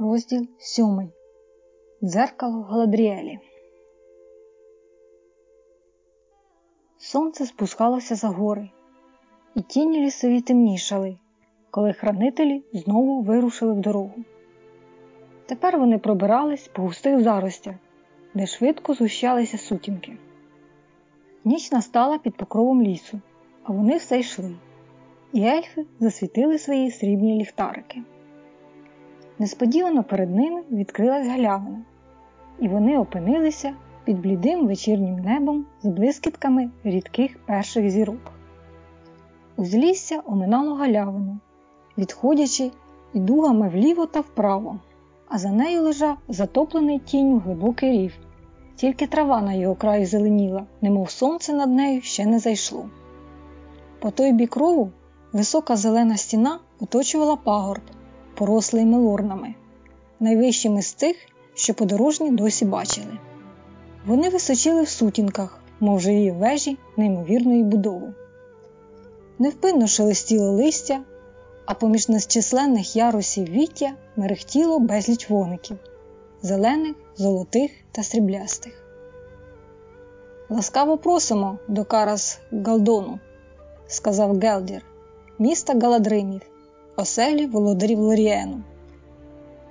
Розділ сьомий. Дзеркало Галадріелі. Сонце спускалося за гори, і тіні лісові темнішали, коли хранителі знову вирушили в дорогу. Тепер вони пробирались по густих заростях, де швидко згущалися сутінки. Ніч настала під покровом лісу, а вони все йшли, і ельфи засвітили свої срібні ліхтарики. Несподівано перед ними відкрилась галявина, і вони опинилися під блідим вечірнім небом з блискітками рідких перших зірок. Узлісся оминало галявину, відходячи і дугами вліво та вправо, а за нею лежав затоплений тінню глибокий рів, тільки трава на його краї зеленіла, немов сонце над нею ще не зайшло. По той бік рову висока зелена стіна оточувала пагорб порослий мелорнами, найвищими з тих, що подорожні досі бачили. Вони височили в сутінках, мов живі вежі неймовірної будови. Невпинно шелестіло листя, а поміж незчисленних ярусів віття мерехтіло безліч вогників зелених, золотих та сріблястих. Ласкаво просимо до Карас Галдону, сказав Гелдір, міста Галадримів, оселі володарів Лоріену,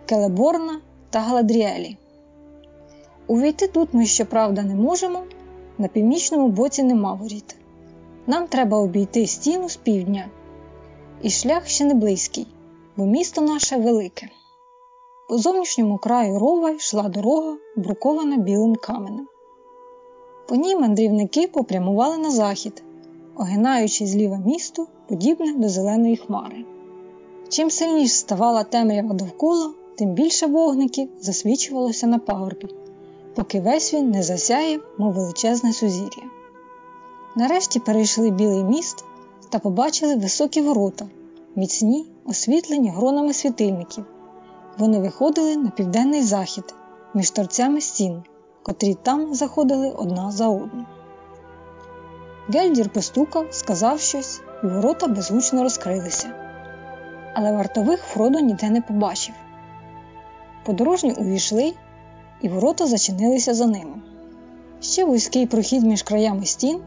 Келеборна та Галадріелі. Увійти тут ми, щоправда, не можемо, на північному боці нема воріт. Нам треба обійти стіну з півдня, і шлях ще не близький, бо місто наше велике. По зовнішньому краю рова йшла дорога, брукована білим каменем. По ній мандрівники попрямували на захід, огинаючи зліва місто, подібне до зеленої хмари. Чим сильніше ставала темрява довкола, тим більше вогників засвічувалося на пагорбі, поки весь він не засяяв, мов величезне сузір'я. Нарешті перейшли білий міст та побачили високі ворота, міцні, освітлені гронами світильників. Вони виходили на південний захід між торцями стін, котрі там заходили одна за одну. Гельдір постукав, сказав щось, і ворота безгучно розкрилися але вартових Фродо ніде не побачив. Подорожні увійшли, і ворота зачинилися за ними. Ще вузький прохід між краями стін,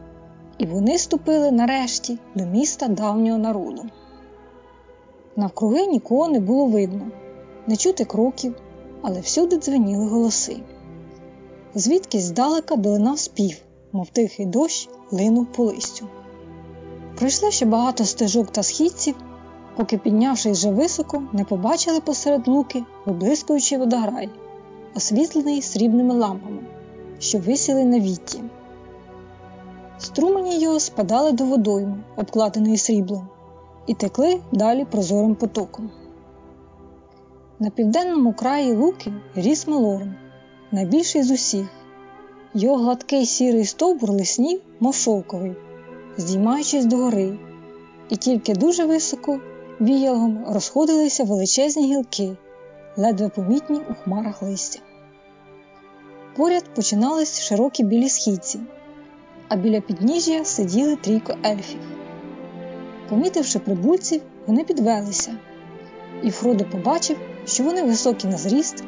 і вони ступили нарешті до міста давнього народу. Навкруги нікого не було видно, не чути кроків, але всюди дзвеніли голоси. Звідкись здалека долинав спів, мов тихий дощ линув по листю. Пройшли ще багато стежок та східців, поки, піднявшись вже високо, не побачили посеред луки виблискуючий водограй, освітлений срібними лампами, що висіли на вітті. Струмені його спадали до водойми, обкладеної сріблом, і текли далі прозорим потоком. На південному краї луки ріс Мелорн, найбільший з усіх. Його гладкий сірий стовбур лиснів, мов шовковий, здіймаючись догори, і тільки дуже високо віялом розходилися величезні гілки, ледве помітні у хмарах листя. Поряд починались широкі білі східці, а біля підніжжя сиділи трійко ельфів. Помітивши прибульців, вони підвелися, і Фродо побачив, що вони високі на зріст,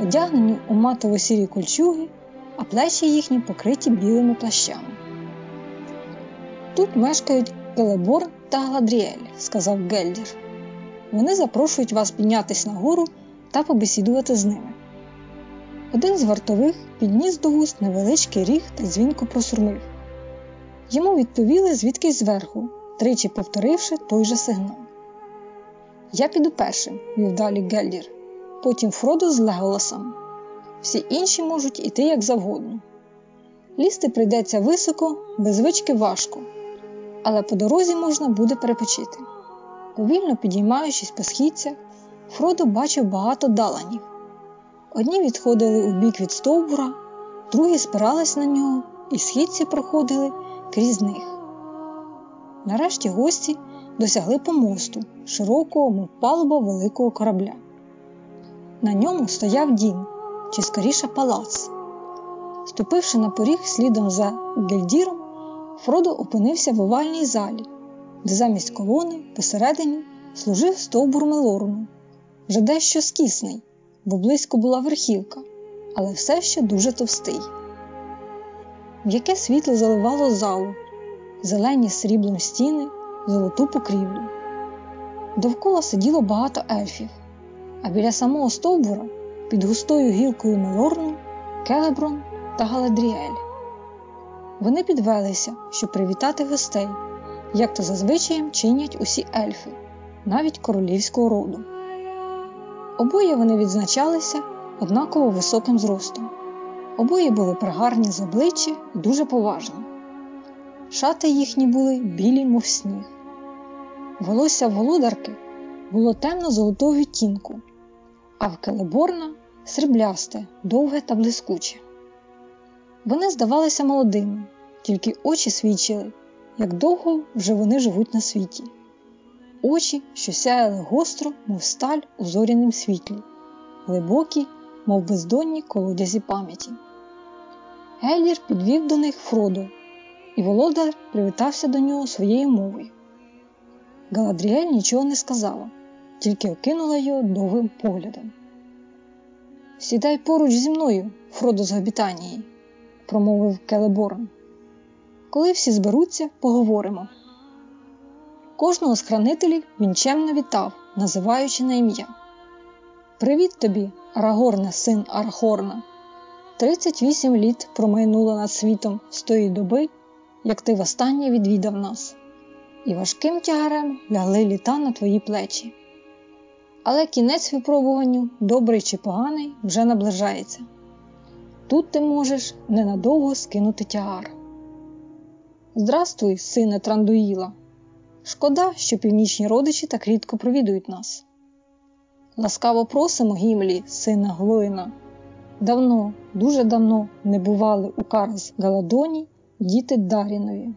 одягнені у матово сірі кольчуги, а плечі їхні покриті білими плащами. Тут мешкають Келебор та Гладріель, сказав Гельдір. Вони запрошують вас піднятися на гору та побесідувати з ними. Один з вартових підніс до вуст невеличкий ріг та дзвінко просурмив. Йому відповіли звідкись зверху, тричі повторивши той же сигнал. Я піду першим, вів далі Гельдір, потім Фродо з Леголасом. Всі інші можуть іти як завгодно. Лізти прийдеться високо, без звички важко але по дорозі можна буде перепочити. Повільно підіймаючись по східцях, Фродо бачив багато даланів. Одні відходили у бік від стовбура, другі спирались на нього, і східці проходили крізь них. Нарешті гості досягли помосту, широкого, мов палуба великого корабля. На ньому стояв дім, чи скоріше палац. Ступивши на поріг слідом за Гельдіром, Фродо опинився в овальній залі, де замість колони посередині служив стовбур Мелорну, вже дещо скісний, бо близько була верхівка, але все ще дуже товстий. М'яке світло заливало залу, зелені сріблом стіни, золоту покрівлю. Довкола сиділо багато ельфів, а біля самого стовбура під густою гілкою Мелорну, Келеброн та Галадріель. Вони підвелися, щоб привітати гостей, як то зазвичай чинять усі ельфи, навіть королівського роду. Обоє вони відзначалися однаково високим зростом. Обоє були пригарні з обличчя і дуже поважні. Шати їхні були білі, мов сніг. Волосся володарки було темно-золотого відтінку, а в Келеборна сріблясте, довге та блискуче. Вони здавалися молодими, тільки очі свідчили, як довго вже вони живуть на світі. Очі, що сяяли гостро, мов сталь у зорянім світлі, глибокі, мов бездонні колодязі пам'яті. Гельдір підвів до них Фродо, і володар привітався до нього своєю мовою. Галадріель нічого не сказала, тільки окинула його довгим поглядом. Сідай поруч зі мною, Фродо з Габітанії, промовив Келеборн. Коли всі зберуться, поговоримо. Кожного з хранителів він чемно вітав, називаючи на ім'я. Привіт тобі, Арагорне, син Архорна. 38 літ промайнуло над світом з тої доби, як ти востаннє відвідав нас, і важким тягарем лягли літа на твої плечі. Але кінець випробуванню, добрий чи поганий, вже наближається. Тут ти можеш ненадовго скинути тягар. Здрастуй, сине Трандуїла. Шкода, що північні родичі так рідко провідують нас. Ласкаво просимо, Гімлі, сина Глоїна. Давно, дуже давно не бували у Карс Галадоні діти Дарінові.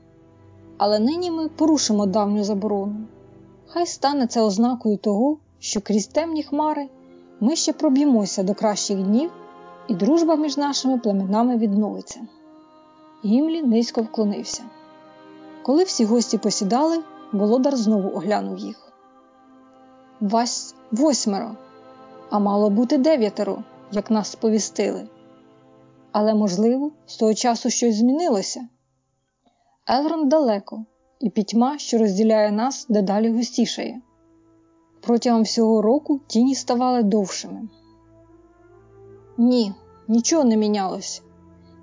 Але нині ми порушимо давню заборону. Хай стане це ознакою того, що крізь темні хмари ми ще проб'ємося до кращих днів, і дружба між нашими племенами відновиться. Гімлі низько вклонився. Коли всі гості посідали, володар знову оглянув їх. Вас восьмеро, а мало бути дев'ятеро, як нас сповістили. Але, можливо, з того часу щось змінилося. Елрон далеко, і пітьма, що розділяє нас, дедалі густішає. Протягом всього року тіні ставали довшими. Ні, нічого не мінялось,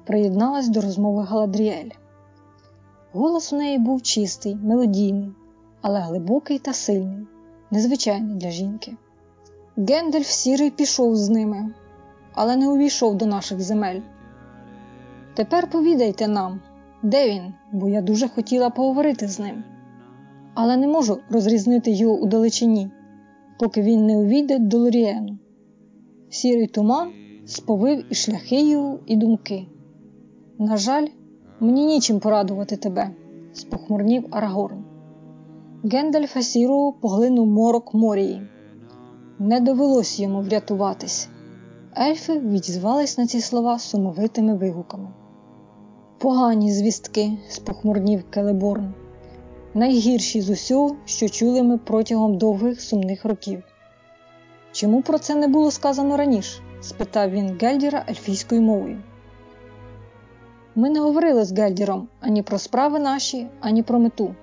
приєдналась до розмови Галадріель. Голос у неї був чистий, мелодійний, але глибокий та сильний, незвичайний для жінки. Гендельф сірий пішов з ними, але не увійшов до наших земель. Тепер повідайте нам, де він, бо я дуже хотіла поговорити з ним, але не можу розрізнити його у далечині, поки він не увійде до Лоріену. Сірий туман сповив і шляхи його, і думки. На жаль, мені нічим порадувати тебе, спохмурнів Арагорн. Гендальфа Сірого поглинув морок морії. Не довелось йому врятуватись. Ельфи відізвались на ці слова сумовитими вигуками. Погані звістки, спохмурнів Келеборн, найгірші з усього, що чули ми протягом довгих сумних років. Чому про це не було сказано раніше? Спитав він Гельдіра ельфійською мовою. Ми не говорили з Гельдіром ані про справи наші, ані про мету,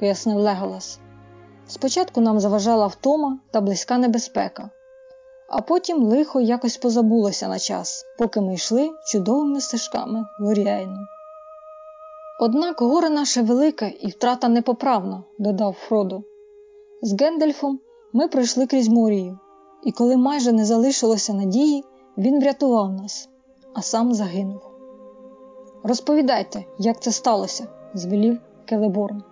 пояснив Леголас. Спочатку нам заважала втома та близька небезпека, а потім лихо якось позабулося на час, поки ми йшли чудовими стежками Лоріейну. Однак горе наше велике і втрата непоправна, додав Фродо. З Гендельфом ми пройшли крізь Морію, і коли майже не залишилося надії, він врятував нас, а сам загинув. Розповідайте, як це сталося, звелів Келеборн.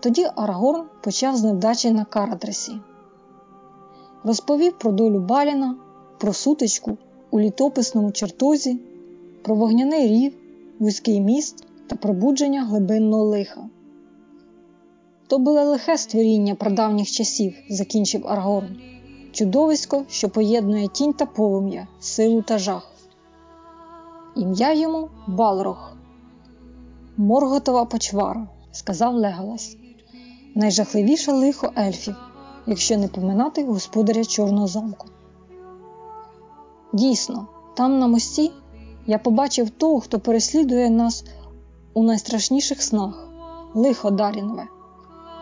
Тоді Арагорн почав з невдачі на Карадресі. Розповів про долю Баліна, про сутичку у літописному чертозі, про вогняний рів, вузький міст та пробудження глибинного лиха. То було лихе створіння прадавніх часів, закінчив Арагорн, чудовисько, що поєднує тінь та полум'я, силу та жах. Ім'я йому Балрог, Морготова почвара, сказав Леголас. Найжахливіше лихо ельфів, якщо не поминати господаря Чорного замку. Дійсно, там на мості я побачив того, хто переслідує нас у найстрашніших снах лихо Дарінове,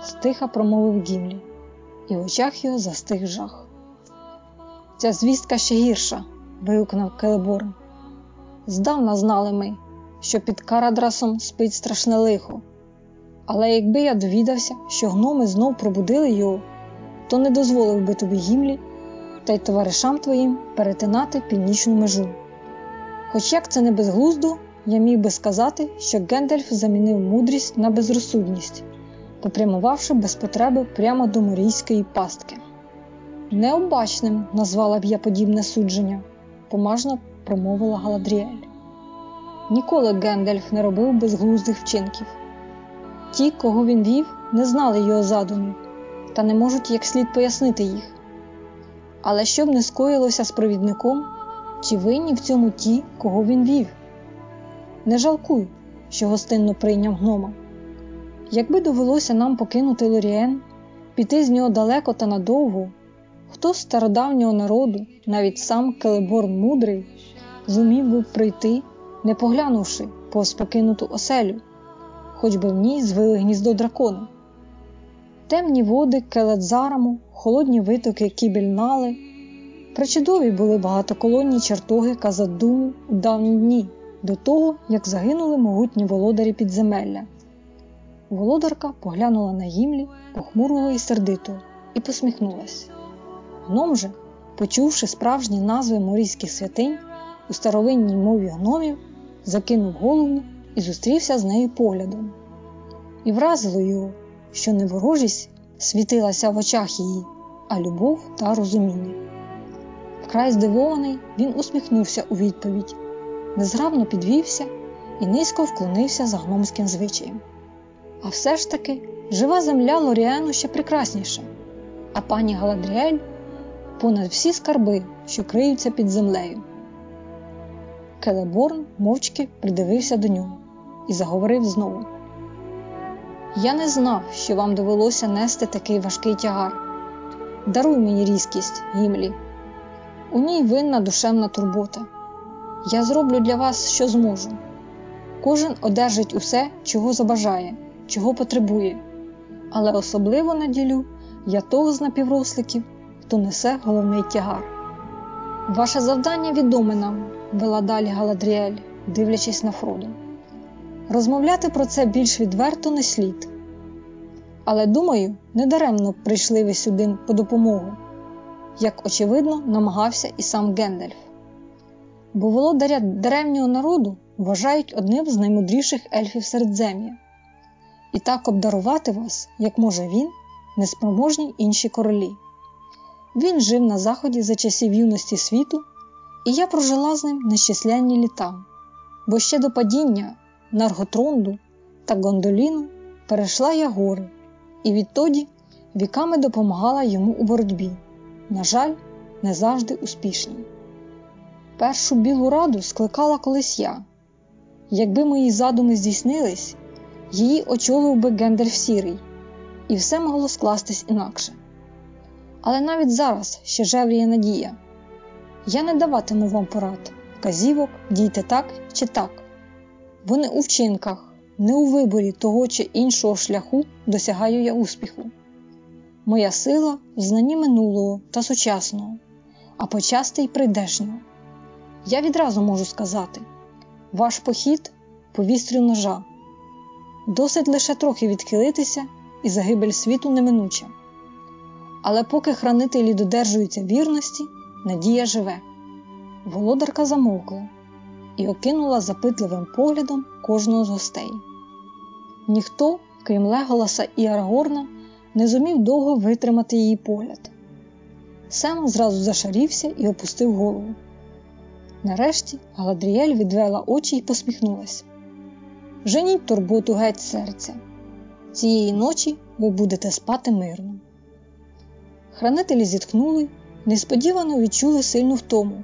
стиха промовив Гімлі, і в очах його застиг жах. Ця звістка ще гірша. вигукнув Келеборн. Здавна знали ми, що під Карадрасом спить страшне лихо. Але якби я довідався, що гноми знов пробудили його, то не дозволив би тобі гімлі та й товаришам твоїм перетинати північну межу. Хоч як це не безглуздо, я міг би сказати, що Гендальф замінив мудрість на безрозсудність, попрямувавши без потреби прямо до морійської пастки. Необачним назвала б я подібне судження, помажно промовила Галадріель. Ніколи Гендальф не робив безглуздих вчинків. Ті, кого він вів, не знали його задумів та не можуть як слід пояснити їх. Але що б не скоїлося з провідником, чи винні в цьому ті, кого він вів? Не жалкуй, що гостинно прийняв гнома. Якби довелося нам покинути Лоріен, піти з нього далеко та надовго, хто з стародавнього народу, навіть сам Келебор мудрий, зумів би прийти, не поглянувши по спокинуту оселю, хоч би в ній звили гніздо дракона. Темні води Келедзараму, холодні витоки Кібельнали, причудові були багатоколонні чертоги Казадуму у давні дні, до того, як загинули могутні володарі підземелля. Володарка поглянула на гімлі, похмурого і сердито, і посміхнулась. Гном же, почувши справжні назви морійських святинь у старовинній мові гномів, закинув голову і зустрівся з нею поглядом. І вразило його, що не ворожість світилася в очах її, а любов та розуміння. Вкрай здивований, він усміхнувся у відповідь, незграбно підвівся і низько вклонився за гномським звичаєм. А все ж таки жива земля Лоріану ще прекрасніша, а пані Галадріель понад всі скарби, що криються під землею. Келеборн мовчки придивився до нього і заговорив знову. Я не знав, що вам довелося нести такий важкий тягар. Даруй мені різкість, Гімлі. У ній винна душевна турбота. Я зроблю для вас, що зможу. Кожен одержить усе, чого забажає, чого потребує, але особливо наділю я того з напівросликів, хто несе головний тягар. Ваше завдання відоме нам, вела далі Галадріель, дивлячись на Фроду. Розмовляти про це більш відверто не слід. Але, думаю, недаремно прийшли ви сюди по допомогу, як очевидно намагався і сам Гендальф. Бо володаря древнього народу вважають одним з наймудріших ельфів середзем'я, і так обдарувати вас, як може він, неспроможні інші королі. Він жив на заході за часів юності світу, і я прожила з ним нещисленні літа, бо ще до падіння Нарготронду та Гондоліну перейшла я гори, і відтоді віками допомагала йому у боротьбі, на жаль, не завжди успішній. Першу білу раду скликала колись я. Якби мої задуми здійснились, її очолив би Гендальф Сірий, і все могло скластись інакше. Але навіть зараз ще жевріє надія. Я не даватиму вам порад, вказівок, дійте так чи так. Бо не у вчинках, не у виборі того чи іншого шляху досягаю я успіху. Моя сила в знанні минулого та сучасного, а почасти й прийдешнього. Я відразу можу сказати: ваш похід повістрю ножа. Досить лише трохи відхилитися, і загибель світу неминуча. Але поки хранителі додержуються вірності, надія живе. Володарка замовкла і окинула запитливим поглядом кожного з гостей. Ніхто, крім Леголаса і Арагорна, не зумів довго витримати її погляд. Сем зразу зашарівся і опустив голову. Нарешті Галадріель відвела очі і посміхнулася. Женіть турботу геть серця. Цієї ночі ви будете спати мирно. Хранителі зітхнули, несподівано відчули сильну втому,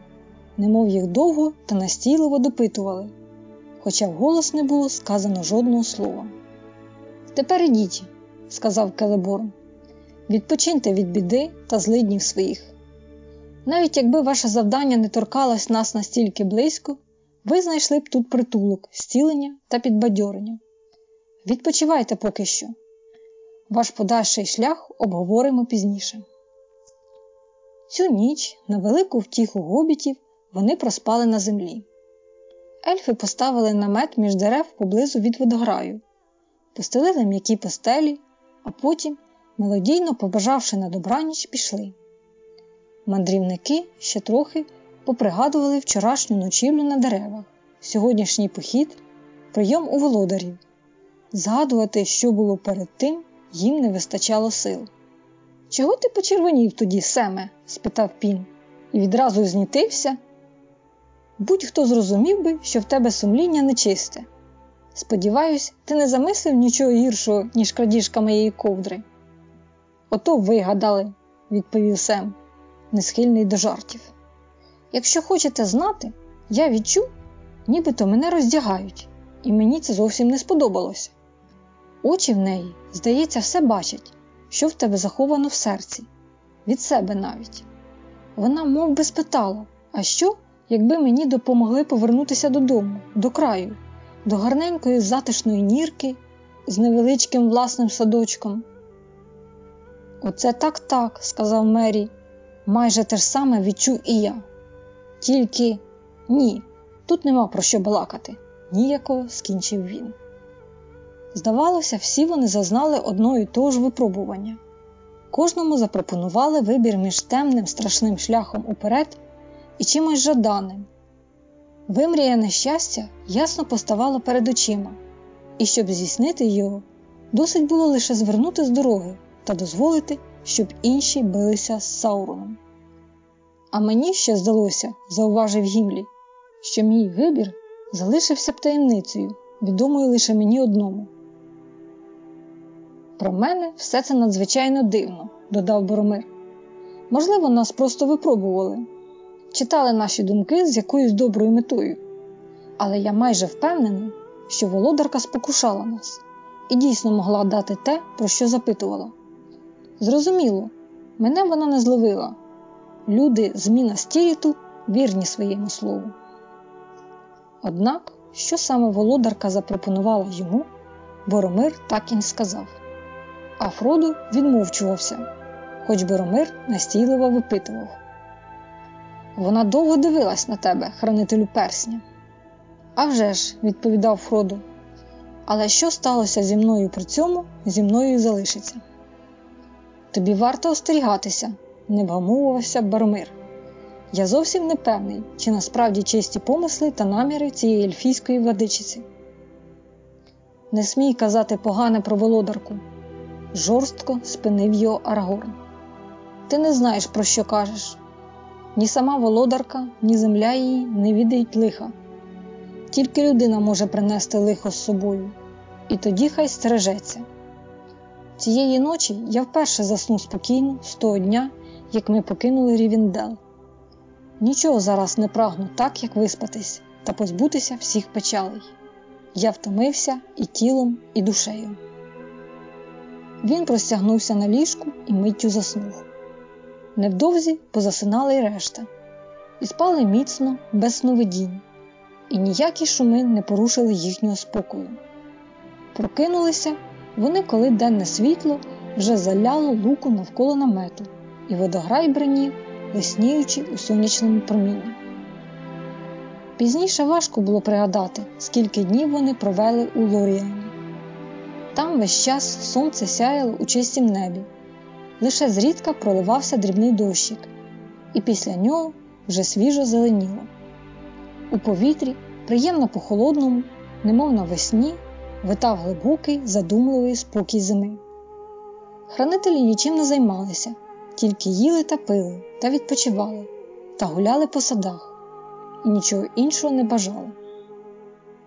немов їх довго та настійливо допитували, хоча вголос не було сказано жодного слова. Тепер ідіть, сказав Келеборн, відпочиньте від біди та злиднів своїх. Навіть якби ваше завдання не торкалось нас настільки близько, ви знайшли б тут притулок, зцілення та підбадьорення. Відпочивайте поки що. Ваш подальший шлях обговоримо пізніше. Цю ніч на велику втіху гобітів вони проспали на землі. Ельфи поставили намет між дерев поблизу від водограю, постелили м'які постелі, а потім, мелодійно побажавши на добраніч, пішли. Мандрівники ще трохи попригадували вчорашню ночівлю на деревах, сьогоднішній похід, прийом у володарів. Згадувати, що було перед тим, їм не вистачало сил. Чого ти почервонів тоді, Семе? спитав пін, і відразу знітився. Будь-хто зрозумів би, що в тебе сумління нечисте. Сподіваюсь, ти не замислив нічого гіршого, ніж крадіжка моєї ковдри. Ото вигадали, відповів Сем, несхильний до жартів. Якщо хочете знати, я відчув, нібито мене роздягають, і мені це зовсім не сподобалося. Очі в неї, здається, все бачать, що в тебе заховано в серці, від себе навіть. Вона мов би, спитала, а що, якби мені допомогли повернутися додому, до краю, до гарненької затишної нірки з невеличким власним садочком. Оце так так, сказав Мері, майже те ж саме відчув і я. Тільки ні, тут нема про що балакати, ніякого скінчив він. Здавалося, всі вони зазнали одного і того ж випробування. Кожному запропонували вибір між темним страшним шляхом уперед і чимось жаданим. Вимріяне щастя ясно поставало перед очима, і щоб здійснити його, досить було лише звернути з дороги та дозволити, щоб інші билися з Сауроном. А мені ще здалося, зауважив Гімлі, що мій вибір залишився б таємницею, відомою лише мені одному. Про мене все це надзвичайно дивно, додав Боромир. Можливо, нас просто випробували, читали наші думки з якоюсь доброю метою. Але я майже впевнений, що володарка спокушала нас і дійсно могла дати те, про що запитувала. Зрозуміло, мене вона не зловила. Люди з Міна Стіріту вірні своєму слову. Однак, що саме володарка запропонувала йому, Боромир так і не сказав а Фроду відмовчувався, хоч Боромир настійливо випитував. Вона довго дивилась на тебе, хранителю персня. «А вже ж», – відповідав Фроду. Але що сталося зі мною при цьому, зі мною і залишиться. Тобі варто остерігатися, не вгамовувався Баромир. Я зовсім не певний, чи насправді чисті помисли та наміри цієї ельфійської владичиці. Не смій казати погане про володарку, жорстко спинив його Арагорн. Ти не знаєш, про що кажеш. Ні сама володарка, ні земля її не відають лиха. Тільки людина може принести лихо з собою, і тоді хай стережеться. Цієї ночі я вперше заснув спокійно з того дня, як ми покинули Рівіндел. Нічого зараз не прагну так, як виспатись та позбутися всіх печалей. Я втомився і тілом, і душею. Він простягнувся на ліжку і миттю заснув. Невдовзі позасинали й решта, і спали міцно, без сновидінь, і ніякі шуми не порушили їхнього спокою. Прокинулися вони, коли денне світло вже заляло луку навколо намету, і водограй бринів, весніючи у сонячному промінні. Пізніше важко було пригадати, скільки днів вони провели у Лоріані. Там весь час сонце сяяло у чистім небі, лише зрідка проливався дрібний дощик, і після нього вже свіжо зеленіло. У повітрі, приємно по-холодному, немов навесні, витав глибокий, задумливий спокій зими. Хранителі нічим не займалися, тільки їли та пили та відпочивали, та гуляли по садах, і нічого іншого не бажали.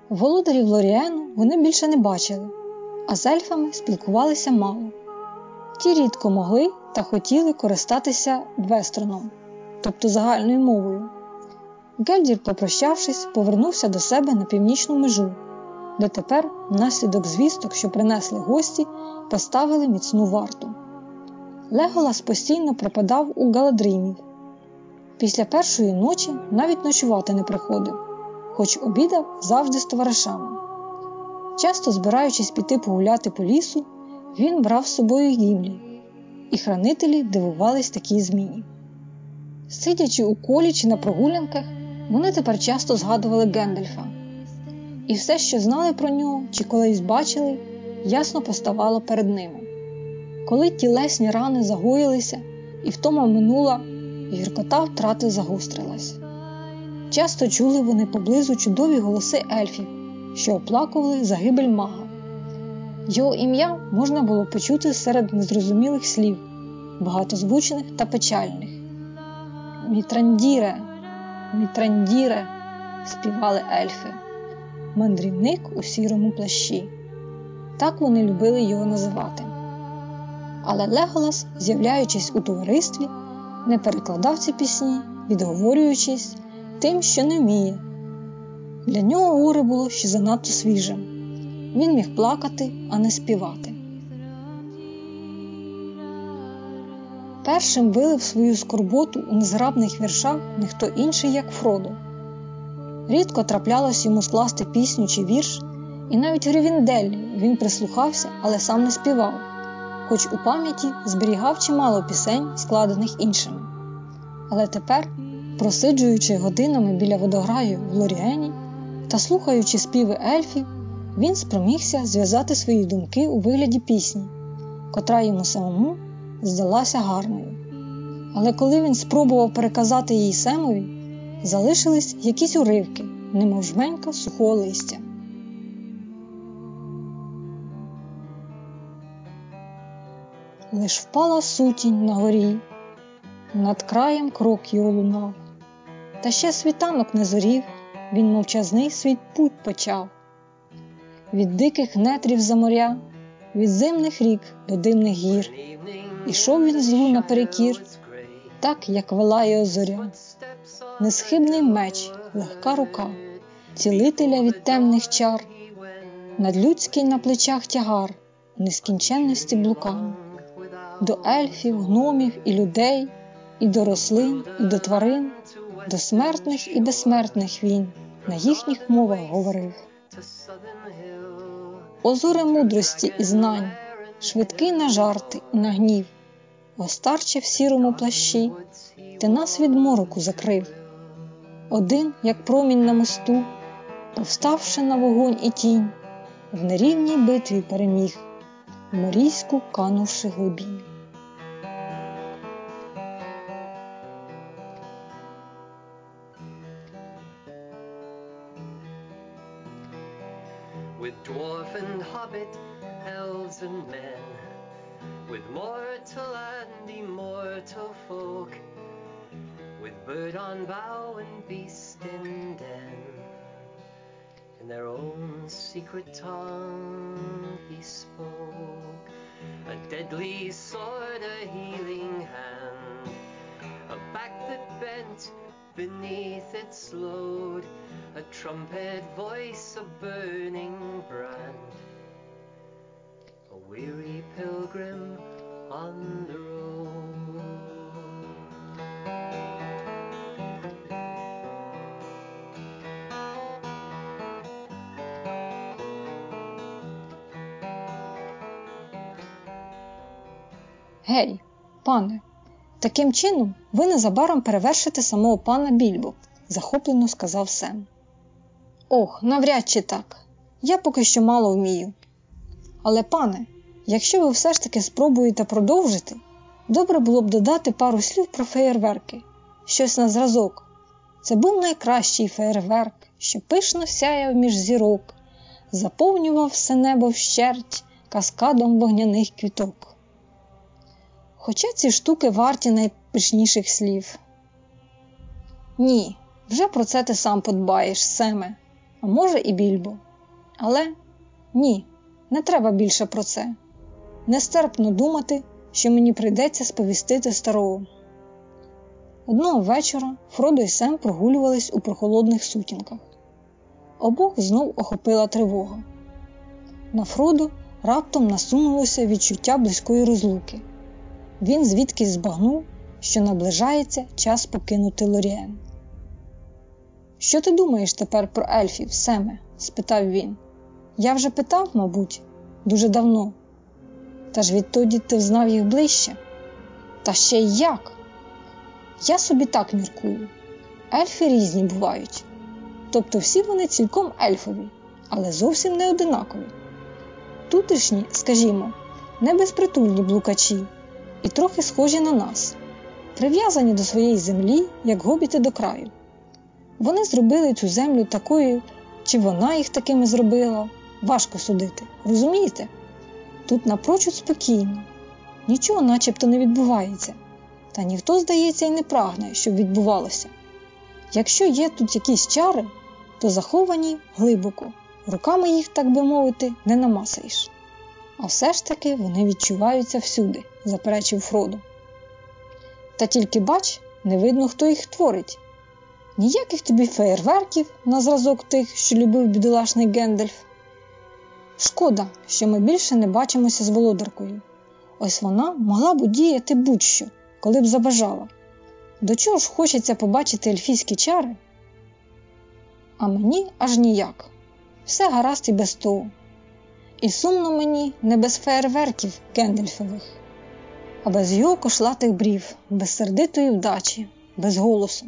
Володарів Лоріену вони більше не бачили а з ельфами спілкувалися мало. Ті рідко могли та хотіли користатися вестроном, тобто загальною мовою. Гельдір, попрощавшись, повернувся до себе на північну межу, де тепер, внаслідок звісток, що принесли гості, поставили міцну варту. Леголас постійно пропадав у Галадримів. Після першої ночі навіть ночувати не приходив, хоч обідав завжди з товаришами. Часто збираючись піти погуляти по лісу, він брав з собою гімлі, і хранителі дивувались такій зміні. Сидячи у колі чи на прогулянках, вони тепер часто згадували Гендельфа, і все, що знали про нього чи колись бачили, ясно поставало перед ними. Коли тілесні рани загоїлися і втома минула, гіркота втрати загострилась. Часто чули вони поблизу чудові голоси ельфів, що оплакували загибель мага. Його ім'я можна було почути серед незрозумілих слів, багатозвучних та печальних. Мітрандіре, мітрандіре, співали ельфи, мандрівник у сірому плащі. Так вони любили його називати. Але Леголас, з'являючись у товаристві, не перекладав ці пісні, відговорюючись тим, що не вміє. Для нього горе було ще занадто свіжим. Він міг плакати, а не співати. Першим вилив свою скорботу у незграбних віршах ніхто інший, як Фродо. Рідко траплялось йому скласти пісню чи вірш, і навіть в він прислухався, але сам не співав, хоч у пам'яті зберігав чимало пісень, складених іншими. Але тепер, просиджуючи годинами біля водограю в Лоріені та слухаючи співи ельфів, він спромігся зв'язати свої думки у вигляді пісні, котра йому самому здалася гарною. Але коли він спробував переказати її Семові, залишились якісь уривки, немов жменька сухого листя. Лиш впала сутінь на горі, над краєм крок його лунав, та ще світанок не зорів, він мовчазний свій путь почав. Від диких нетрів за моря, від зимних рік до димних гір. Ішов він злу наперекір, так як вела його зоря, несхибний меч, легка рука, цілителя від темних чар, надлюдський на плечах тягар, нескінченності блукан, до ельфів, гномів і людей, і до рослин, і до тварин, до смертних і безсмертних він на їхніх мовах говорив. Озуре мудрості і знань, швидкий на жарти і на гнів, Остарче в сірому плащі, ти нас від мороку закрив. Один, як промінь на мосту, повставши на вогонь і тінь, в нерівній битві переміг, морійську канувши глибінь. Dwarf and hobbit, elves and men with mortal and immortal folk, with bird on bough and beast in den. In their own secret tongue he spoke, a deadly sword, a healing hand, a back that bent beneath its load, a trumpet voice, a burning Гей, пане, таким чином ви незабаром перевершите самого пана Більбо, захоплено сказав Сем. Ох, навряд чи так. Я поки що мало вмію. Але, пане, якщо ви все ж таки спробуєте продовжити, добре було б додати пару слів про феєрверки, щось на зразок. Це був найкращий феєрверк, що пишно сяяв між зірок, заповнював все небо вщерть каскадом вогняних квіток. Хоча ці штуки варті найпишніших слів. Ні, вже про це ти сам подбаєш, Семе, а може і більбо. Але ні. Не треба більше про це. Нестерпно думати, що мені прийдеться сповістити старого. Одного вечора Фродо і Сем прогулювались у прохолодних сутінках. Обох знов охопила тривога. На Фроду раптом насунулося відчуття близької розлуки. Він звідкись збагнув, що наближається час покинути Лоріен. Що ти думаєш тепер про ельфів, Семе? спитав він. Я вже питав, мабуть, дуже давно. Та ж відтоді ти взнав їх ближче. Та ще й як? Я собі так міркую. Ельфи різні бувають. Тобто всі вони цілком ельфові, але зовсім не одинакові. Тутешні, скажімо, не безпритульні блукачі і трохи схожі на нас, прив'язані до своєї землі, як гобіти до краю. Вони зробили цю землю такою, чи вона їх такими зробила, важко судити, розумієте? Тут напрочуд спокійно, нічого начебто не відбувається, та ніхто, здається, і не прагне, щоб відбувалося. Якщо є тут якісь чари, то заховані глибоко, руками їх, так би мовити, не намасаєш. А все ж таки вони відчуваються всюди, заперечив Фродо. Та тільки бач, не видно, хто їх творить. Ніяких тобі феєрверків на зразок тих, що любив бідолашний Гендальф. Шкода, що ми більше не бачимося з володаркою. Ось вона могла б удіяти будь-що, коли б забажала. До чого ж хочеться побачити ельфійські чари? А мені аж ніяк. Все гаразд і без того. І сумно мені не без феєрверків Гендельфових, а без його кошлатих брів, без сердитої вдачі, без голосу.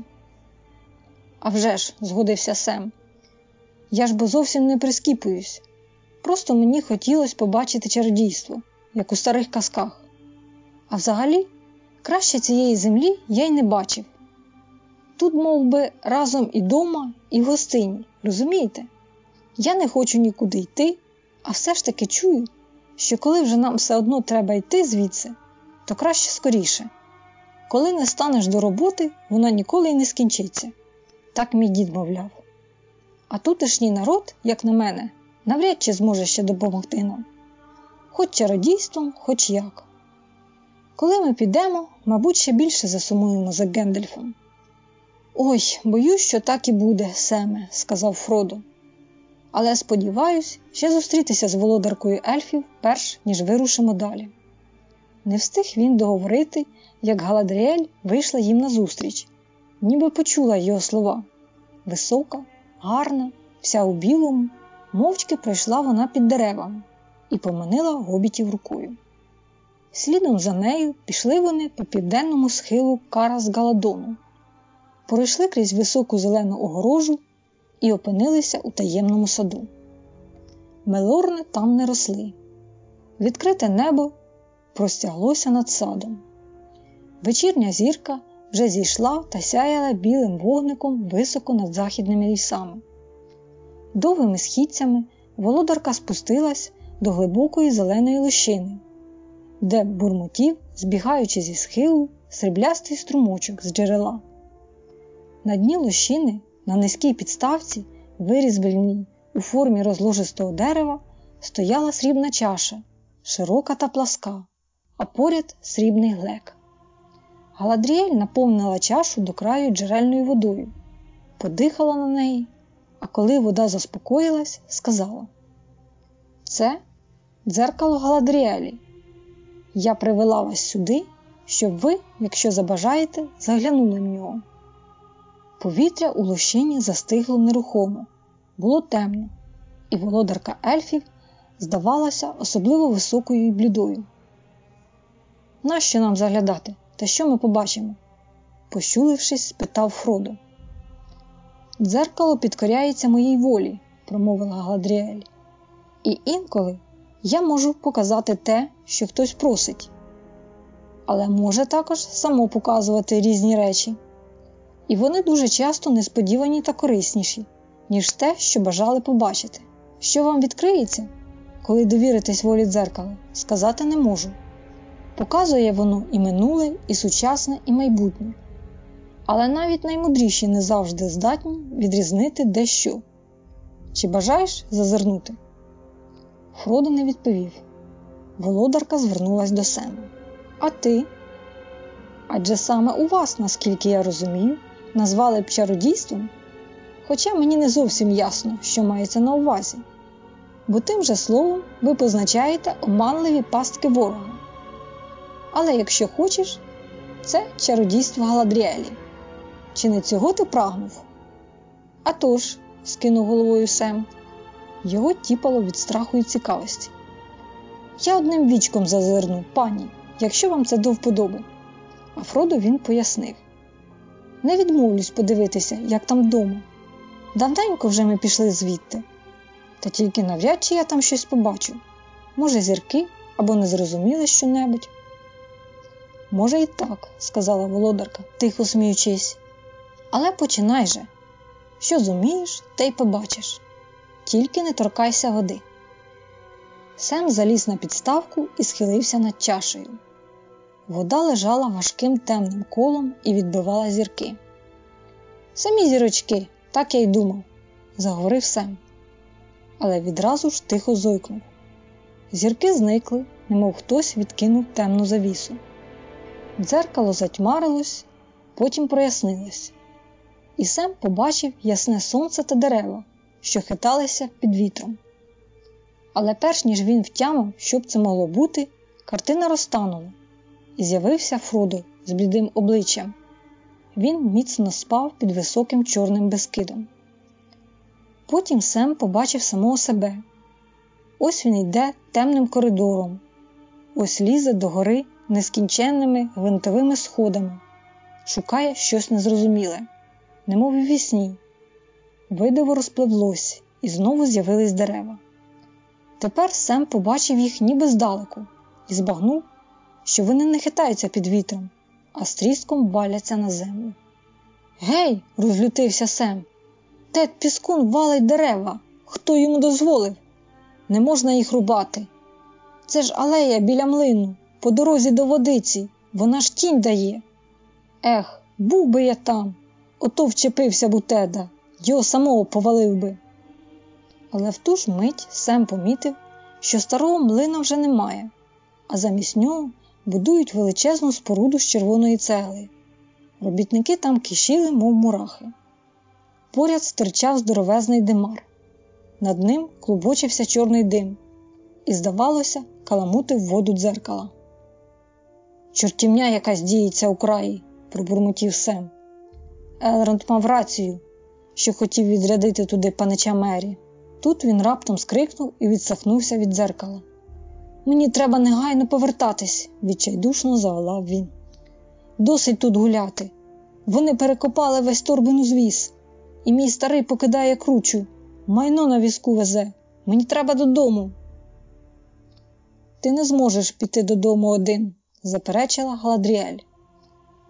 «А вже ж», – згодився Сем, я ж бо зовсім не прискіпуюсь. Просто мені хотілося побачити чародійство, як у старих казках. А взагалі, краще цієї землі я й не бачив. Тут, мов би, разом і дома, і в гостині, розумієте? Я не хочу нікуди йти, а все ж таки чую, що коли вже нам все одно треба йти звідси, то краще скоріше. Коли не станеш до роботи, вона ніколи й не скінчиться. Так мій дід мовляв. А тутешній народ, як на мене, навряд чи зможе ще допомогти нам. Хоч чародійством, хоч як. Коли ми підемо, мабуть, ще більше засумуємо за Гендельфом. Ой, боюсь, що так і буде, Семе, сказав Фродо. Але сподіваюсь, ще зустрітися з володаркою ельфів, перш ніж вирушимо далі. Не встиг він договорити, як Галадріель вийшла їм назустріч, ніби почула його слова. Висока, гарна, вся у білому, мовчки пройшла вона під деревами і поманила гобітів рукою. Слідом за нею пішли вони по південному схилу Кара з Галадону, пройшли крізь високу зелену огорожу і опинилися у таємному саду. Мелорни там не росли. Відкрите небо простяглося над садом. Вечірня зірка вже зійшла та сяяла білим вогником високо над західними лісами. Довгими східцями володарка спустилась до глибокої зеленої лощини, де бурмотів, збігаючи зі схилу, сріблястий струмочок з джерела. На дні лощини, на низькій підставці, вирізбленій у формі розложистого дерева, стояла срібна чаша, широка та пласка, а поряд срібний глек. Галадріель наповнила чашу до краю джерельною водою, подихала на неї, а коли вода заспокоїлась, сказала: Це дзеркало Галадріелі. Я привела вас сюди, щоб ви, якщо забажаєте, заглянули в нього. Повітря у лощині застигло нерухомо, було темно, і володарка ельфів здавалася особливо високою і блідою. Нащо нам заглядати? Та що ми побачимо? пощулившись, спитав Фродо. Дзеркало підкоряється моїй волі, промовила Гладріель. І інколи я можу показати те, що хтось просить, але може також само показувати різні речі. І вони дуже часто несподівані та корисніші, ніж те, що бажали побачити. Що вам відкриється, коли довіритесь волі дзеркала, сказати не можу. Показує воно і минуле, і сучасне, і майбутнє. Але навіть наймудріші не завжди здатні відрізнити дещо. Чи бажаєш зазирнути? Фродо не відповів. Володарка звернулась до Сема. А ти? Адже саме у вас, наскільки я розумію, назвали б чародійством, хоча мені не зовсім ясно, що мається на увазі, бо тим же словом ви позначаєте оманливі пастки ворога. Але якщо хочеш, Це чародійство Галадріелі. Чи не цього ти прагнув? «А тож», – скинув головою Сем. Його тіпало від страху і цікавості. Я одним вічком зазирну, пані, якщо вам це до вподоби. А Фродо він пояснив: Не відмовлюсь подивитися, як там вдома. Давненько вже ми пішли звідти, та тільки навряд чи я там щось побачу. Може, зірки або не зрозуміли що-небудь. Може, і так, сказала володарка, тихо сміючись. Але починай же. Що зумієш, те й побачиш. Тільки не торкайся води. Сем заліз на підставку і схилився над чашею. Вода лежала важким темним колом і відбивала зірки. Самі зірочки, так я й думав, заговорив Сем, але відразу ж тихо зойкнув. Зірки зникли, немов хтось відкинув темну завісу. Дзеркало затьмарилось, потім прояснилось, і Сем побачив ясне сонце та дерева, що хиталися під вітром. Але перш ніж він втямив, що б це могло бути, картина розтанула, і з'явився Фродо з блідим обличчям. Він міцно спав під високим чорним безкидом. Потім Сем побачив самого себе. Ось він йде темним коридором, ось лізе до гори нескінченними гвинтовими сходами, шукає щось незрозуміле, немов вісні. Видиво розпливлось, і знову з'явились дерева. Тепер Сем побачив їх ніби здалеку і збагнув, що вони не хитаються під вітром, а стріском валяться на землю. Гей, розлютився Сем. Тед піскун валить дерева. Хто йому дозволив? Не можна їх рубати. Це ж алея біля млину, по дорозі до водиці, вона ж тінь дає. Ех, був би я там, ото вчепився б у теда, його самого повалив би. Але в ту ж мить Сем помітив, що старого млина вже немає, а замість нього будують величезну споруду з червоної цегли. Робітники там кишіли, мов мурахи. Поряд стирчав здоровезний димар. Над ним клубочився чорний дим, і, здавалося, каламутив воду дзеркала. Чортівня якась діється у краї, пробурмотів Сем. Елронд мав рацію, що хотів відрядити туди панича Мері. Тут він раптом скрикнув і відсахнувся від дзеркала. Мені треба негайно повертатись, відчайдушно заволав він. Досить тут гуляти. Вони перекопали весь торбину звіз, і мій старий покидає кручу, майно на візку везе. Мені треба додому. Ти не зможеш піти додому один, заперечила Галадріель.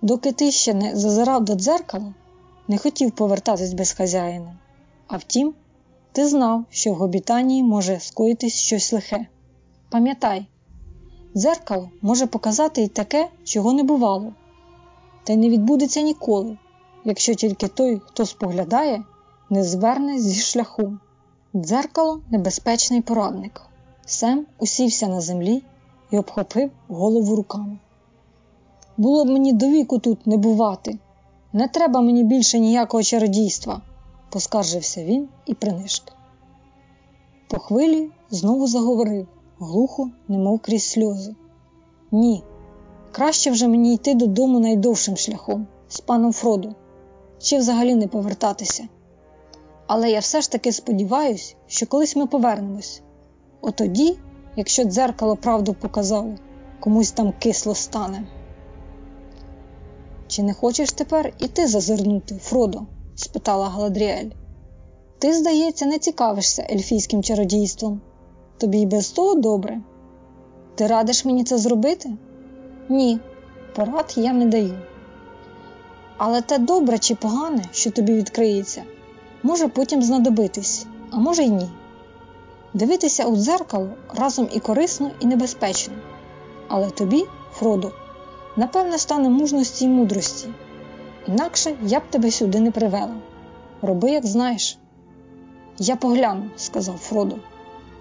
Доки ти ще не зазирав до дзеркала, не хотів повертатись без хазяїна. А втім, ти знав, що в Гобітанії може скоїтись щось лихе. Пам'ятай, дзеркало може показати й таке, чого не бувало, та й не відбудеться ніколи, якщо тільки той, хто споглядає, не зверне зі шляху. Дзеркало небезпечний порадник. Сем усівся на землі і обхопив голову руками. Було б мені до віку тут не бувати. Не треба мені більше ніякого чародійства, поскаржився він і принишк. По хвилі знову заговорив, глухо, немов крізь сльози. Ні, краще вже мені йти додому найдовшим шляхом з паном Фроду, чи взагалі не повертатися. Але я все ж таки сподіваюся, що колись ми повернемось. Отоді, якщо дзеркало правду показало, комусь там кисло стане. Чи не хочеш тепер і ти зазирнути, Фродо? спитала Галадріель. Ти, здається, не цікавишся ельфійським чародійством. Тобі й без того добре. Ти радиш мені це зробити? Ні, порад я не даю. Але те добре чи погане, що тобі відкриється, може потім знадобитись, а може й ні. Дивитися у дзеркало разом і корисно, і небезпечно. Але тобі, Фродо, напевне, стане мужності й мудрості. Інакше я б тебе сюди не привела. Роби, як знаєш. Я погляну, сказав Фродо.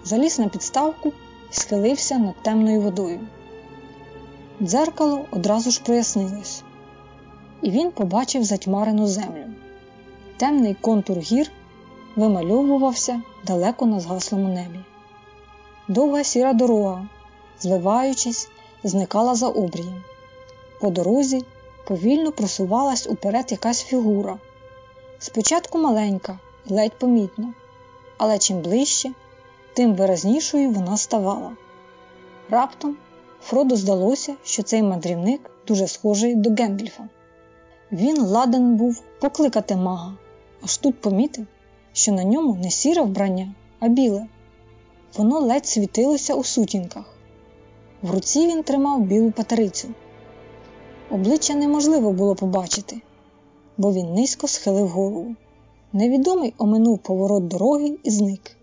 Заліз на підставку і схилився над темною водою. Дзеркало одразу ж прояснилось, і він побачив затьмарену землю. Темний контур гір вимальовувався далеко на згаслому небі. Довга сіра дорога, звиваючись, зникала за обрієм. По дорозі повільно просувалась уперед якась фігура. Спочатку маленька і ледь помітна, але чим ближче, тим виразнішою вона ставала. Раптом Фроду здалося, що цей мандрівник дуже схожий до Гендельфа. Він ладен був покликати мага, аж тут помітив, що на ньому не сіре вбрання, а біле. Воно ледь світилося у сутінках. В руці він тримав білу патерицю. Обличчя неможливо було побачити, бо він низько схилив голову. Невідомий оминув поворот дороги і зник.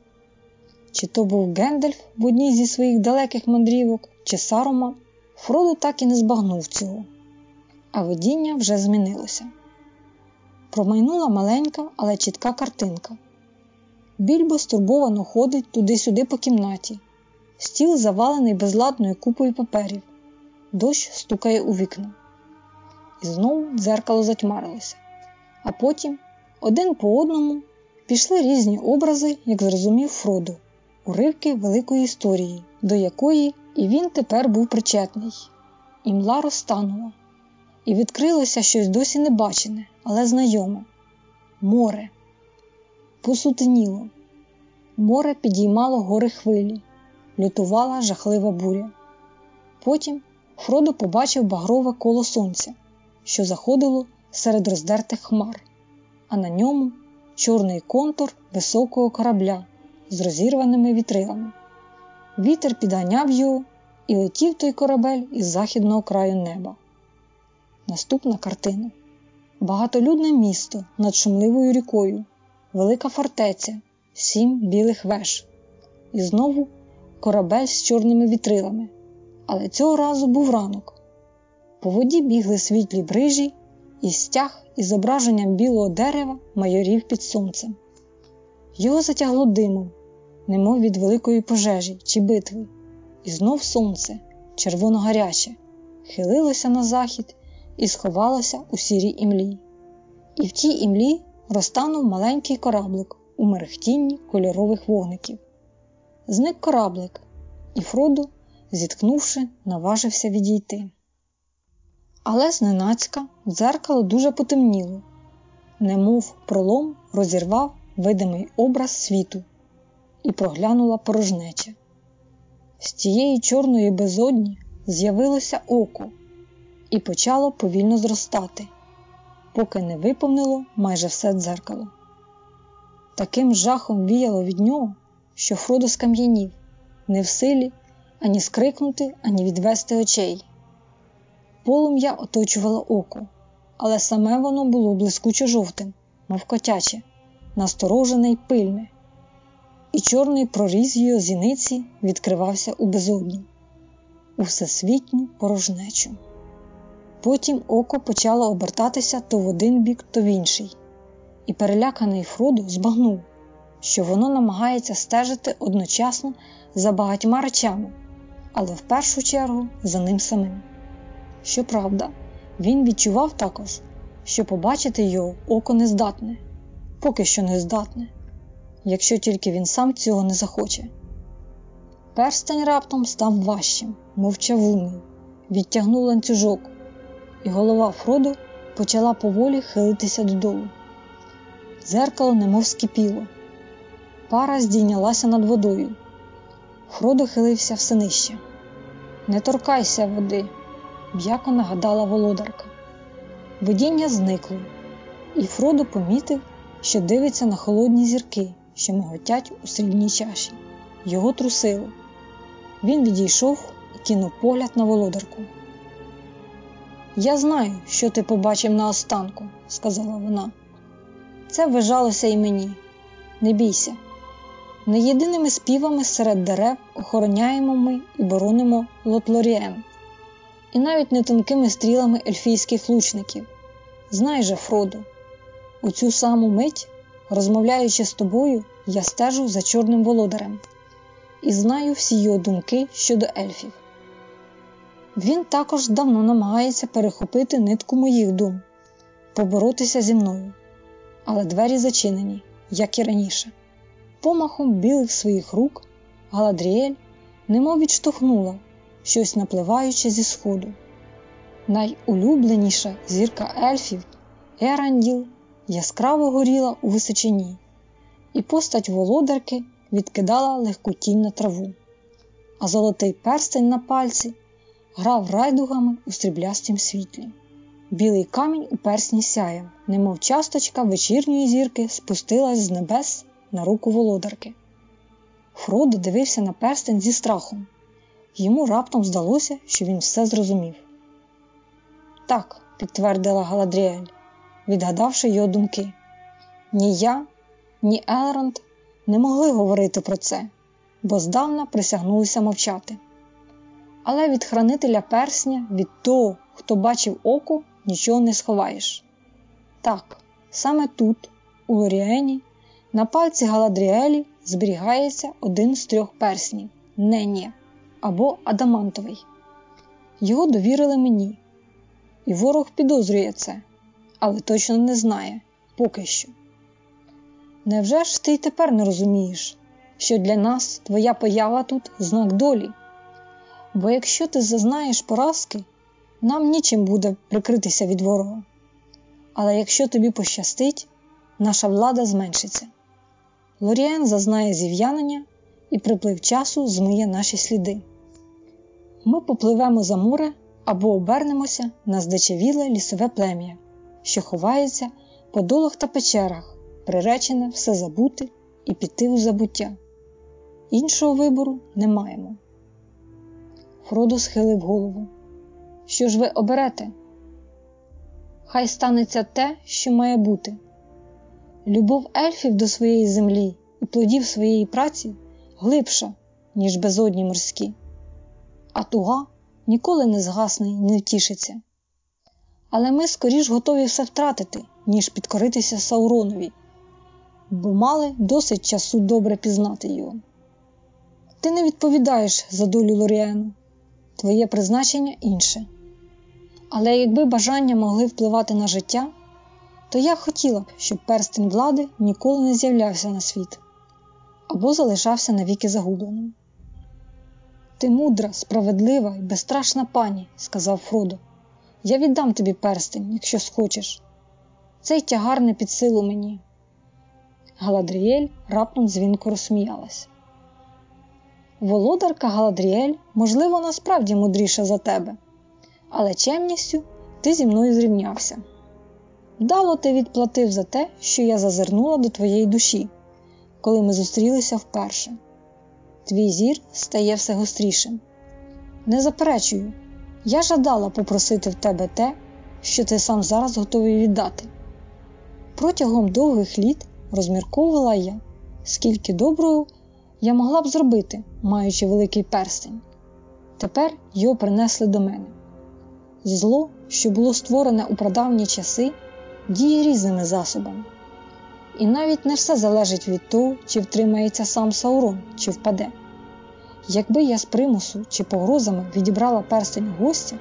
Чи то був Гендальф в одній зі своїх далеких мандрівок, чи Сарума, Фроду так і не збагнув цього, а видіння вже змінилося. Промайнула маленька, але чітка картинка. Більбо стурбовано ходить туди-сюди по кімнаті, стіл завалений безладною купою паперів, дощ стукає у вікна. І знову дзеркало затьмарилося, а потім, один по одному, пішли різні образи, як зрозумів Фроду, уривки великої історії, до якої і він тепер був причетний. Імла розтанула, і відкрилося щось досі небачене, але знайоме море. Посутеніло. Море підіймало гори хвилі, лютувала жахлива буря. Потім Фродо побачив багрове коло сонця, що заходило серед роздертих хмар, а на ньому чорний контур високого корабля з розірваними вітрилами. Вітер підганяв його і летів той корабель із західного краю неба. Наступна картина багатолюдне місто над шумливою рікою, велика фортеця, сім білих веж. І знову корабель з чорними вітрилами. Але цього разу був ранок. По воді бігли світлі брижі, і стяг із зображенням білого дерева майорів під сонцем. Його затягло димом, немов від великої пожежі чи битви, і знов сонце, червоно-гаряче, хилилося на захід і сховалося у сірій імлі. І в тій імлі розтанув маленький кораблик у мерехтінні кольорових вогників. Зник кораблик, і Фроду, зіткнувши, наважився відійти. Але зненацька дзеркало дуже потемніло, немов пролом розірвав видимий образ світу і проглянула порожнеча. З тієї чорної безодні з'явилося око і почало повільно зростати, поки не виповнило майже все дзеркало. Таким жахом віяло від нього, що Фродо скам'янів, не в силі ані скрикнути, ані відвести очей. Полум'я оточувало око, але саме воно було блискучо жовтим, мов котяче, насторожене й пильне, і чорний проріз його зіниці відкривався у безодні, у всесвітню порожнечу. Потім око почало обертатися то в один бік, то в інший, і переляканий Фродо збагнув, що воно намагається стежити одночасно за багатьма речами, але в першу чергу за ним самим. Щоправда, він відчував також, що побачити його око не здатне, поки що не здатне якщо тільки він сам цього не захоче. Перстень раптом став важчим, мов чавунний, відтягнув ланцюжок, і голова Фроду почала поволі хилитися додолу. Дзеркало немов скипіло, пара здійнялася над водою. Фродо хилився все нижче. Не торкайся води, м'яко нагадала володарка. Видіння зникло, і Фродо помітив, що дивиться на холодні зірки, що миготять у срібній чаші. Його трусило. Він відійшов і кинув погляд на володарку. Я знаю, що ти побачив на останку, сказала вона. Це вважалося і мені. Не бійся. Не єдиними співами серед дерев охороняємо ми і боронимо Лотлоріен, і навіть не тонкими стрілами ельфійських лучників. Знай же, Фроду, у цю саму мить Розмовляючи з тобою, я стежу за чорним володарем і знаю всі його думки щодо ельфів. Він також давно намагається перехопити нитку моїх дум, поборотися зі мною, але двері зачинені, як і раніше. Помахом білих своїх рук Галадріель немов відштовхнула щось напливаючи зі сходу. найулюбленіша зірка ельфів Еранділ яскраво горіла у височині, і постать володарки відкидала легку тінь на траву, а золотий перстень на пальці грав райдугами у сріблястім світлі. Білий камінь у персні сяяв, немов часточка вечірньої зірки спустилась з небес на руку володарки. Фродо дивився на перстень зі страхом. Йому раптом здалося, що він все зрозумів. Так, підтвердила Галадріель, відгадавши його думки. Ні я, ні Елронд не могли говорити про це, бо здавна присягнулися мовчати. Але від хранителя персня, від того, хто бачив око, нічого не сховаєш. Так, саме тут, у Лоріені, на пальці Галадріелі зберігається один з трьох перснів Нені або Адамантовий. Його довірили мені, і ворог підозрює це, але точно не знає поки що. Невже ж ти й тепер не розумієш, що для нас твоя поява тут знак долі? Бо якщо ти зазнаєш поразки, нам нічим буде прикритися від ворога. Але якщо тобі пощастить, наша влада зменшиться. Лоріен зазнає зів'янення і приплив часу змиє наші сліди. Ми попливемо за море або обернемося на здичавіле лісове плем'я, що ховається по долах та печерах, приречене все забути і піти у забуття. Іншого вибору не маємо. Фродо схилив голову. Що ж ви оберете? Хай станеться те, що має бути. Любов ельфів до своєї землі і плодів своєї праці глибша, ніж безодні морські, а туга ніколи не згасне і не втішиться. Але ми скоріш готові все втратити, ніж підкоритися Сауронові, бо мали досить часу добре пізнати його. Ти не відповідаєш за долю Лоріену, твоє призначення інше. Але якби бажання могли впливати на життя, то я хотіла б, щоб перстень влади ніколи не з'являвся на світ або залишався навіки загубленим. Ти мудра, справедлива і безстрашна пані, сказав Фродо. Я віддам тобі перстень, якщо схочеш. Цей тягар не під силу мені. Галадріель раптом дзвінко розсміялась. Володарка Галадріель, можливо, насправді мудріша за тебе, але чемністю ти зі мною зрівнявся. Дало ти відплатив за те, що я зазирнула до твоєї душі, коли ми зустрілися вперше. Твій зір стає все гострішим. Не заперечую, я жадала попросити в тебе те, що ти сам зараз готовий віддати. Протягом довгих літ розмірковувала я, скільки доброго я могла б зробити, маючи великий перстень. Тепер його принесли до мене. Зло, що було створене у прадавні часи, діє різними засобами. І навіть не все залежить від того, чи втримається сам Саурон, чи впаде. Якби я з примусу чи погрозами відібрала перстень гостя,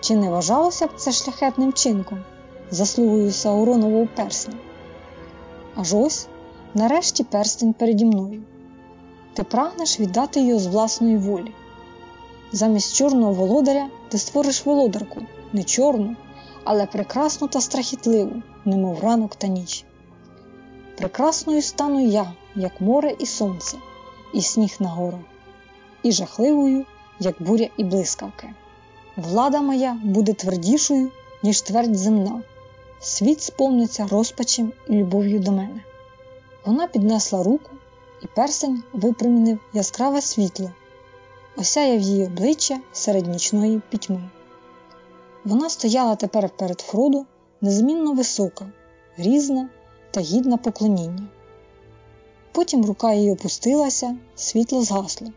чи не вважалося б це шляхетним чинком, заслугою Сауронового персня? Аж ось нарешті перстень переді мною. Ти прагнеш віддати його з власної волі. Замість чорного володаря ти створиш володарку, не чорну, але прекрасну та страхітливу, немов ранок та ніч. Прекрасною стану я, як море і сонце, і сніг на горах, і жахливою, як буря і блискавки. Влада моя буде твердішою, ніж твердь земна, світ сповниться розпачем і любов'ю до мене. Вона піднесла руку, і персень випромінив яскраве світло, осяяв її обличчя серед нічної пітьми. Вона стояла тепер перед Фродо незмінно висока, грізна та гідна поклоніння. Потім рука її опустилася, світло згасло.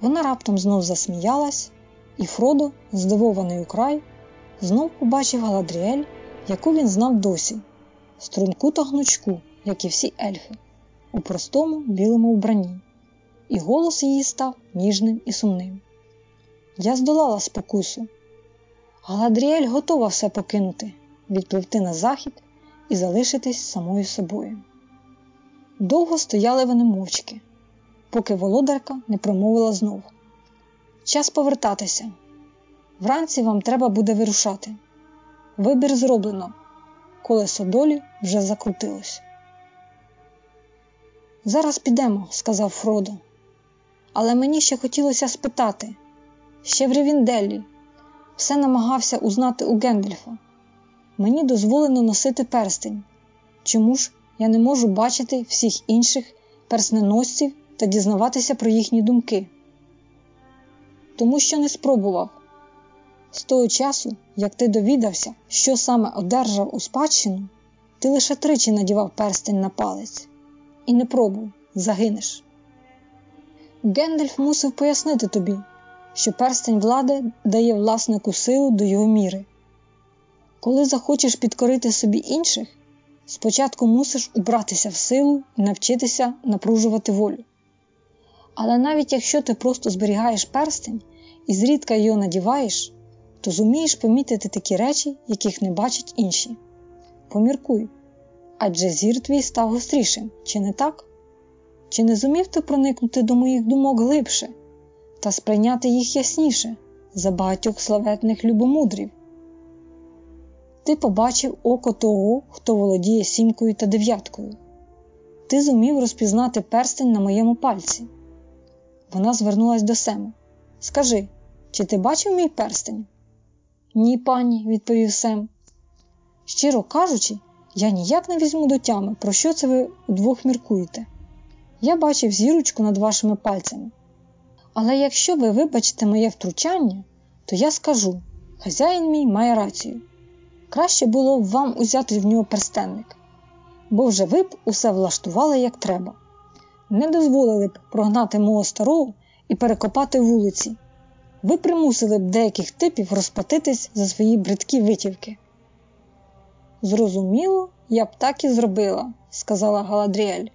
Вона раптом знов засміялась, і Фродо, здивований украй, знов побачив Галадріель, яку він знав досі, струнку та гнучку, як і всі ельфи, у простому білому вбранні, і голос її став ніжним і сумним. Я здолала спокусу. Галадріель готова все покинути, відпливти на захід і залишитись самою собою. Довго стояли вони мовчки, поки володарка не промовила знову. Час повертатися. Вранці вам треба буде вирушати. Вибір зроблено. Колесо долі вже закрутилось. Зараз підемо, сказав Фродо. Але мені ще хотілося спитати ще в Рівінделлі все намагався узнати у Гендельфа. Мені дозволено носити перстень. Чому ж я не можу бачити всіх інших персненосців та дізнаватися про їхні думки? Тому що не спробував. З того часу, як ти довідався, що саме одержав у спадщину, ти лише тричі надівав перстень на палець і не пробуй, загинеш. Гендальф мусив пояснити тобі, що перстень влади дає власнику силу до його міри. Коли захочеш підкорити собі інших, спочатку мусиш убратися в силу і навчитися напружувати волю. Але навіть якщо ти просто зберігаєш перстень і зрідка його надіваєш, то зумієш помітити такі речі, яких не бачать інші. Поміркуй, адже зір твій став гострішим, чи не так? Чи не зумів ти проникнути до моїх думок глибше та сприйняти їх ясніше за багатьох славетних любомудрів? Ти побачив око того, хто володіє сімкою та дев'яткою. Ти зумів розпізнати перстень на моєму пальці. Вона звернулась до Сема. Скажи, чи ти бачив мій перстень? Ні, пані, відповів Сем. Щиро кажучи, я ніяк не візьму до тями, про що це ви удвох міркуєте. Я бачив зірочку над вашими пальцями. Але якщо ви вибачите моє втручання, то я скажу хазяїн мій має рацію. Краще було б вам узяти в нього перстенник, бо вже ви б усе влаштували як треба. Не дозволили б прогнати мого старого і перекопати вулиці. Ви примусили б деяких типів розплатитись за свої бридкі витівки. Зрозуміло, я б так і зробила, сказала Галадріель.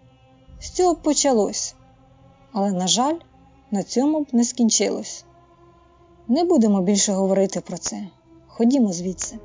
З цього почалось. Але, на жаль, на цьому б не скінчилось. Не будемо більше говорити про це. Ходімо звідси.